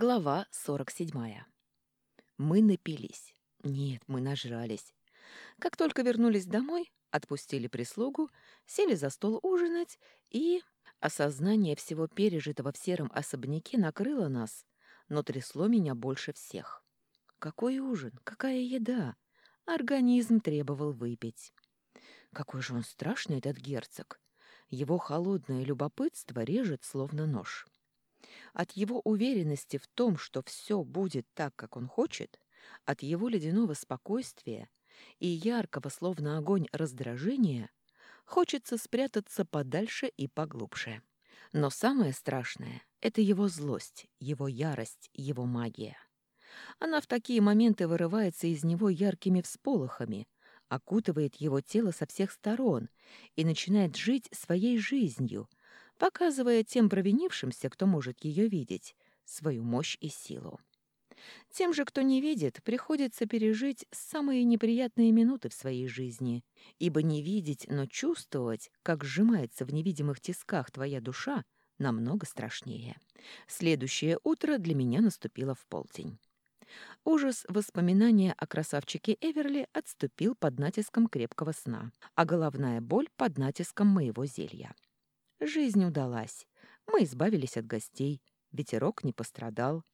Глава 47. Мы напились. Нет, мы нажрались. Как только вернулись домой, отпустили прислугу, сели за стол ужинать, и осознание всего пережитого в сером особняке накрыло нас, но трясло меня больше всех. Какой ужин? Какая еда? Организм требовал выпить. Какой же он страшный, этот герцог. Его холодное любопытство режет, словно нож. От его уверенности в том, что все будет так, как он хочет, от его ледяного спокойствия и яркого, словно огонь, раздражения, хочется спрятаться подальше и поглубже. Но самое страшное — это его злость, его ярость, его магия. Она в такие моменты вырывается из него яркими всполохами, окутывает его тело со всех сторон и начинает жить своей жизнью, показывая тем провинившимся, кто может ее видеть, свою мощь и силу. Тем же, кто не видит, приходится пережить самые неприятные минуты в своей жизни, ибо не видеть, но чувствовать, как сжимается в невидимых тисках твоя душа, намного страшнее. Следующее утро для меня наступило в полдень. Ужас воспоминания о красавчике Эверли отступил под натиском крепкого сна, а головная боль под натиском моего зелья. Жизнь удалась. Мы избавились от гостей, ветерок не пострадал.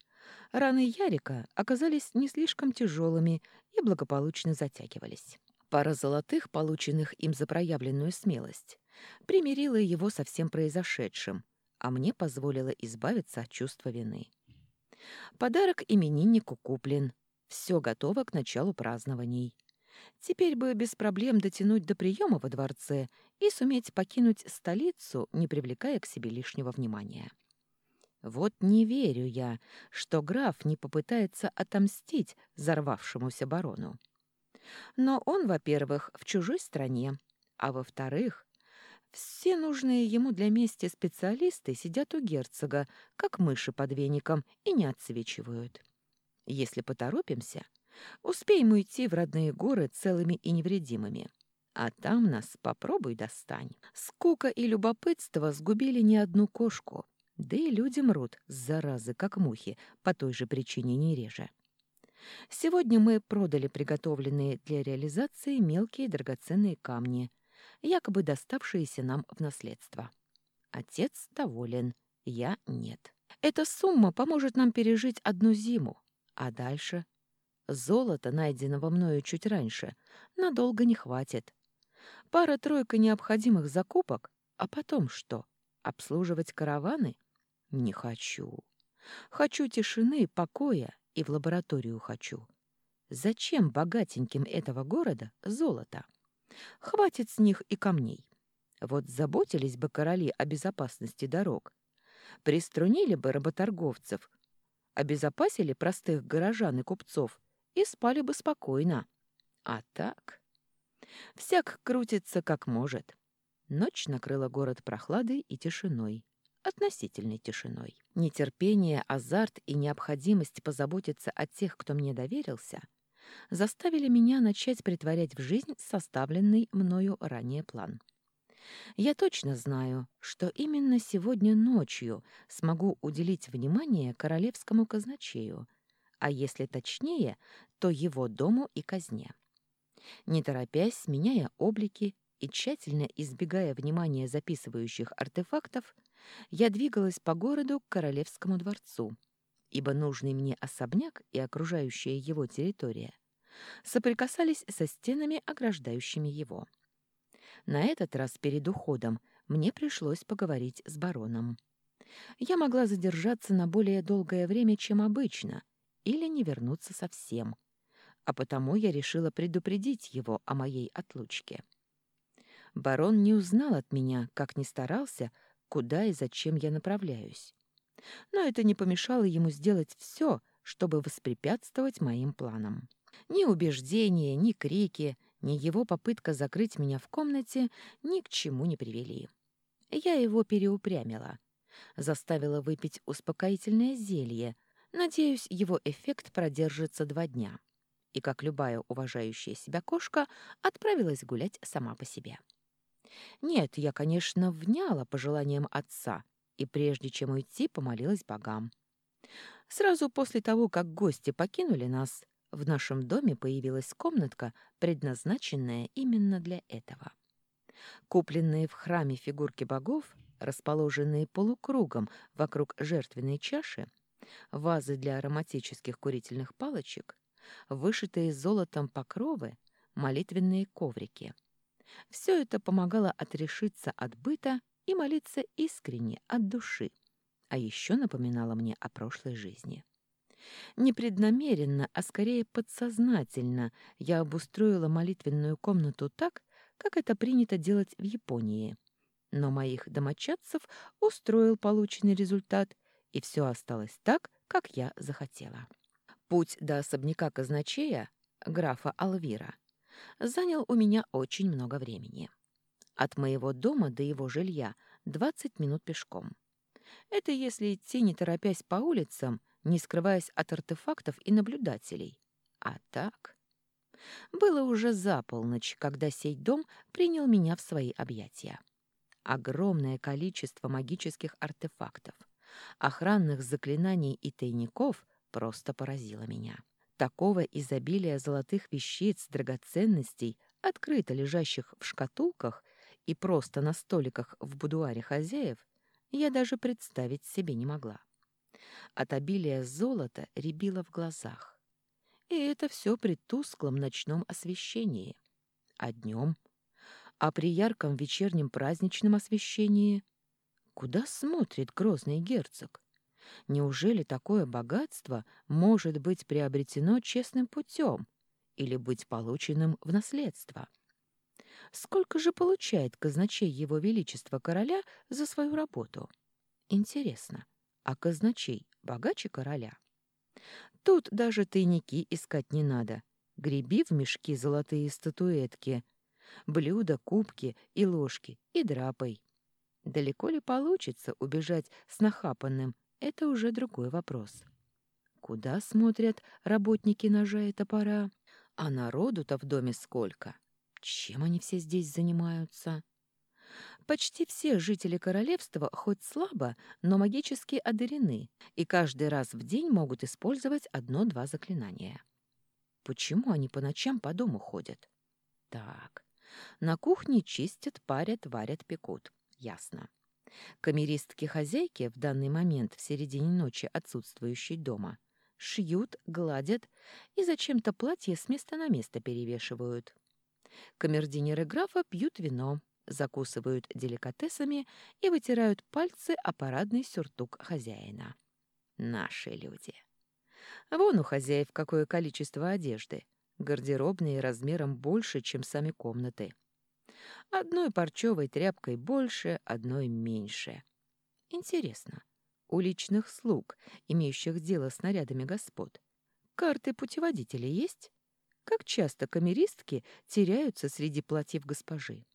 Раны Ярика оказались не слишком тяжелыми и благополучно затягивались. Пара золотых, полученных им за проявленную смелость, примирила его со всем произошедшим, а мне позволила избавиться от чувства вины. Подарок имениннику куплен. Все готово к началу празднований. Теперь бы без проблем дотянуть до приема во дворце и суметь покинуть столицу, не привлекая к себе лишнего внимания. Вот не верю я, что граф не попытается отомстить взорвавшемуся барону. Но он, во-первых, в чужой стране, а во-вторых, все нужные ему для мести специалисты сидят у герцога, как мыши под веником, и не отсвечивают. Если поторопимся, успеем уйти в родные горы целыми и невредимыми. А там нас попробуй достань. Скука и любопытство сгубили не одну кошку, да и люди мрут, заразы, как мухи, по той же причине не реже. Сегодня мы продали приготовленные для реализации мелкие драгоценные камни — якобы доставшиеся нам в наследство. Отец доволен, я нет. Эта сумма поможет нам пережить одну зиму, а дальше... Золота, найденного мною чуть раньше, надолго не хватит. Пара-тройка необходимых закупок, а потом что? Обслуживать караваны? Не хочу. Хочу тишины, покоя и в лабораторию хочу. Зачем богатеньким этого города золото? Хватит с них и камней. Вот заботились бы короли о безопасности дорог, приструнили бы работорговцев, обезопасили простых горожан и купцов и спали бы спокойно. А так... Всяк крутится как может. Ночь накрыла город прохладой и тишиной, относительной тишиной. Нетерпение, азарт и необходимость позаботиться о тех, кто мне доверился — заставили меня начать притворять в жизнь составленный мною ранее план. Я точно знаю, что именно сегодня ночью смогу уделить внимание королевскому казначею, а если точнее, то его дому и казне. Не торопясь, меняя облики и тщательно избегая внимания записывающих артефактов, я двигалась по городу к королевскому дворцу, ибо нужный мне особняк и окружающая его территория соприкасались со стенами, ограждающими его. На этот раз перед уходом мне пришлось поговорить с бароном. Я могла задержаться на более долгое время, чем обычно, или не вернуться совсем, а потому я решила предупредить его о моей отлучке. Барон не узнал от меня, как ни старался, куда и зачем я направляюсь. Но это не помешало ему сделать все, чтобы воспрепятствовать моим планам. Ни убеждения, ни крики, ни его попытка закрыть меня в комнате ни к чему не привели. Я его переупрямила. Заставила выпить успокоительное зелье. Надеюсь, его эффект продержится два дня. И, как любая уважающая себя кошка, отправилась гулять сама по себе. Нет, я, конечно, вняла пожеланиям отца, и прежде чем уйти, помолилась богам. Сразу после того, как гости покинули нас, в нашем доме появилась комнатка, предназначенная именно для этого. Купленные в храме фигурки богов, расположенные полукругом вокруг жертвенной чаши, вазы для ароматических курительных палочек, вышитые золотом покровы, молитвенные коврики. Все это помогало отрешиться от быта и молиться искренне, от души, а еще напоминало мне о прошлой жизни. Непреднамеренно, а скорее подсознательно я обустроила молитвенную комнату так, как это принято делать в Японии. Но моих домочадцев устроил полученный результат, и все осталось так, как я захотела. Путь до особняка казначея, графа Алвира, занял у меня очень много времени. От моего дома до его жилья 20 минут пешком. Это если идти, не торопясь по улицам, не скрываясь от артефактов и наблюдателей. А так... Было уже за полночь, когда сей дом принял меня в свои объятия. Огромное количество магических артефактов, охранных заклинаний и тайников просто поразило меня. Такого изобилия золотых вещиц, драгоценностей, открыто лежащих в шкатулках и просто на столиках в будуаре хозяев, я даже представить себе не могла. От обилия золота рябило в глазах. И это все при тусклом ночном освещении. А днем? А при ярком вечернем праздничном освещении? Куда смотрит грозный герцог? Неужели такое богатство может быть приобретено честным путем или быть полученным в наследство? Сколько же получает казначей его величества короля за свою работу? Интересно, а казначей богаче короля? Тут даже тайники искать не надо. Греби в мешки золотые статуэтки, блюда, кубки и ложки и драпай. Далеко ли получится убежать с нахапанным это уже другой вопрос. Куда смотрят работники ножа и топора? А народу-то в доме сколько? Чем они все здесь занимаются? Почти все жители королевства хоть слабо, но магически одарены, и каждый раз в день могут использовать одно-два заклинания. Почему они по ночам по дому ходят? Так, на кухне чистят, парят, варят, пекут. Ясно. Камеристки-хозяйки в данный момент в середине ночи отсутствующей дома шьют, гладят и зачем-то платье с места на место перевешивают. Камердинеры графа пьют вино, закусывают деликатесами и вытирают пальцы о парадный сюртук хозяина. Наши люди. Вон у хозяев какое количество одежды. Гардеробные размером больше, чем сами комнаты. Одной парчевой тряпкой больше, одной меньше. Интересно, у личных слуг, имеющих дело с нарядами господ, карты путеводителя есть? Как часто камеристки теряются среди платьев госпожи?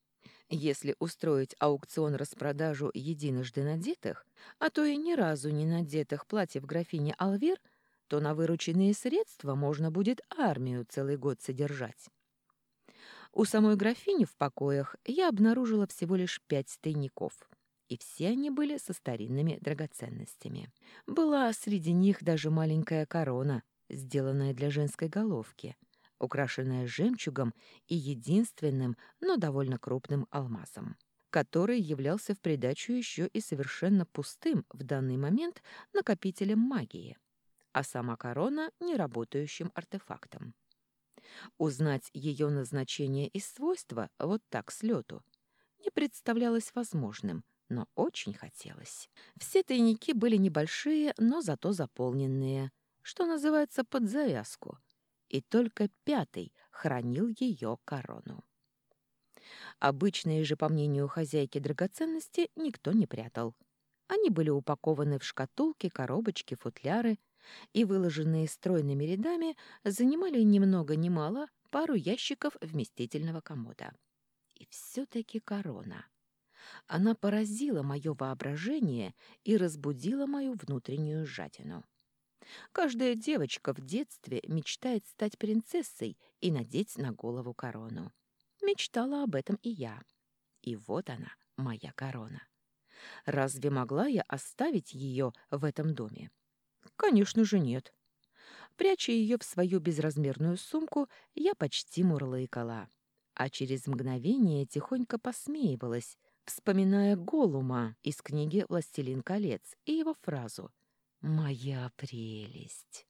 Если устроить аукцион-распродажу единожды надетых, а то и ни разу не надетых платьев графини Алвер, то на вырученные средства можно будет армию целый год содержать. У самой графини в покоях я обнаружила всего лишь пять тайников, и все они были со старинными драгоценностями. Была среди них даже маленькая корона, сделанная для женской головки, украшенная жемчугом и единственным, но довольно крупным алмазом который являлся в придачу еще и совершенно пустым в данный момент накопителем магии, а сама корона — неработающим артефактом. Узнать ее назначение и свойства вот так с лету не представлялось возможным, но очень хотелось. Все тайники были небольшие, но зато заполненные, что называется под завязку, и только пятый хранил ее корону. Обычные же, по мнению хозяйки драгоценности, никто не прятал. Они были упакованы в шкатулки, коробочки, футляры — и, выложенные стройными рядами, занимали ни много ни мало пару ящиков вместительного комода. И все-таки корона. Она поразила мое воображение и разбудила мою внутреннюю жадину. Каждая девочка в детстве мечтает стать принцессой и надеть на голову корону. Мечтала об этом и я. И вот она, моя корона. Разве могла я оставить ее в этом доме? Конечно же, нет. Пряча ее в свою безразмерную сумку, я почти мурлыкала, а через мгновение тихонько посмеивалась, вспоминая Голума из книги «Властелин колец» и его фразу «Моя прелесть».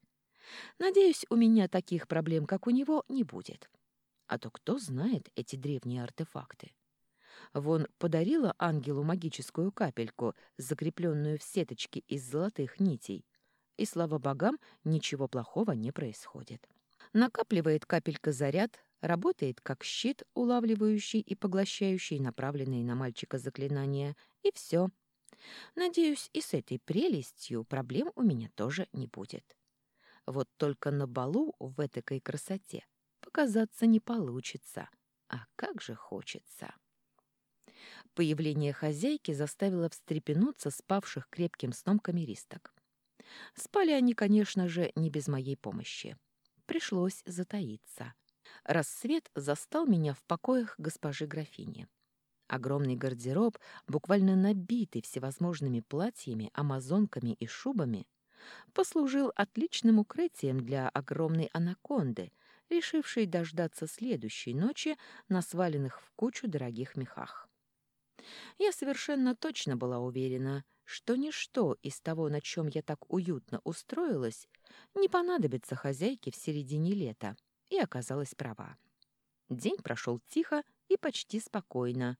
Надеюсь, у меня таких проблем, как у него, не будет. А то кто знает эти древние артефакты? Вон подарила ангелу магическую капельку, закрепленную в сеточке из золотых нитей. И, слава богам, ничего плохого не происходит. Накапливает капелька заряд, работает как щит, улавливающий и поглощающий направленные на мальчика заклинания, и все. Надеюсь, и с этой прелестью проблем у меня тоже не будет. Вот только на балу в этакой красоте показаться не получится. А как же хочется. Появление хозяйки заставило встрепенуться спавших крепким сном камеристок. Спали они, конечно же, не без моей помощи. Пришлось затаиться. Рассвет застал меня в покоях госпожи графини. Огромный гардероб, буквально набитый всевозможными платьями, амазонками и шубами, послужил отличным укрытием для огромной анаконды, решившей дождаться следующей ночи на сваленных в кучу дорогих мехах. Я совершенно точно была уверена, что ничто из того, на чем я так уютно устроилась, не понадобится хозяйке в середине лета, и оказалась права. День прошел тихо и почти спокойно,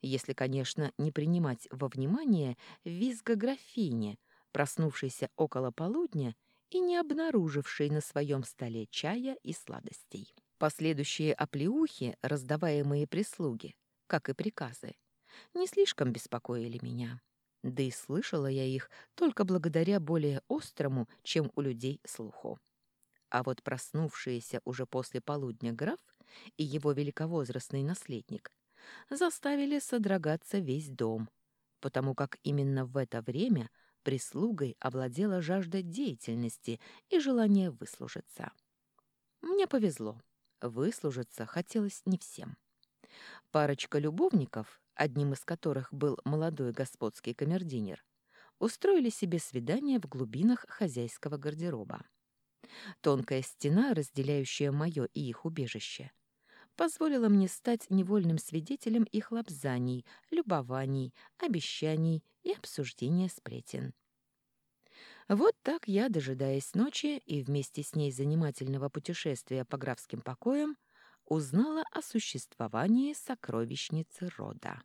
если, конечно, не принимать во внимание визга графини, проснувшейся около полудня и не обнаружившей на своем столе чая и сладостей. Последующие оплеухи, раздаваемые прислуги, как и приказы, не слишком беспокоили меня. Да и слышала я их только благодаря более острому, чем у людей, слуху. А вот проснувшиеся уже после полудня граф и его великовозрастный наследник заставили содрогаться весь дом, потому как именно в это время – прислугой овладела жажда деятельности и желание выслужиться. Мне повезло. Выслужиться хотелось не всем. Парочка любовников, одним из которых был молодой господский камердинер, устроили себе свидание в глубинах хозяйского гардероба. Тонкая стена, разделяющая мое и их убежище, позволила мне стать невольным свидетелем их лапзаний, любований, обещаний и обсуждения сплетен. Вот так я, дожидаясь ночи и вместе с ней занимательного путешествия по графским покоям, узнала о существовании сокровищницы рода.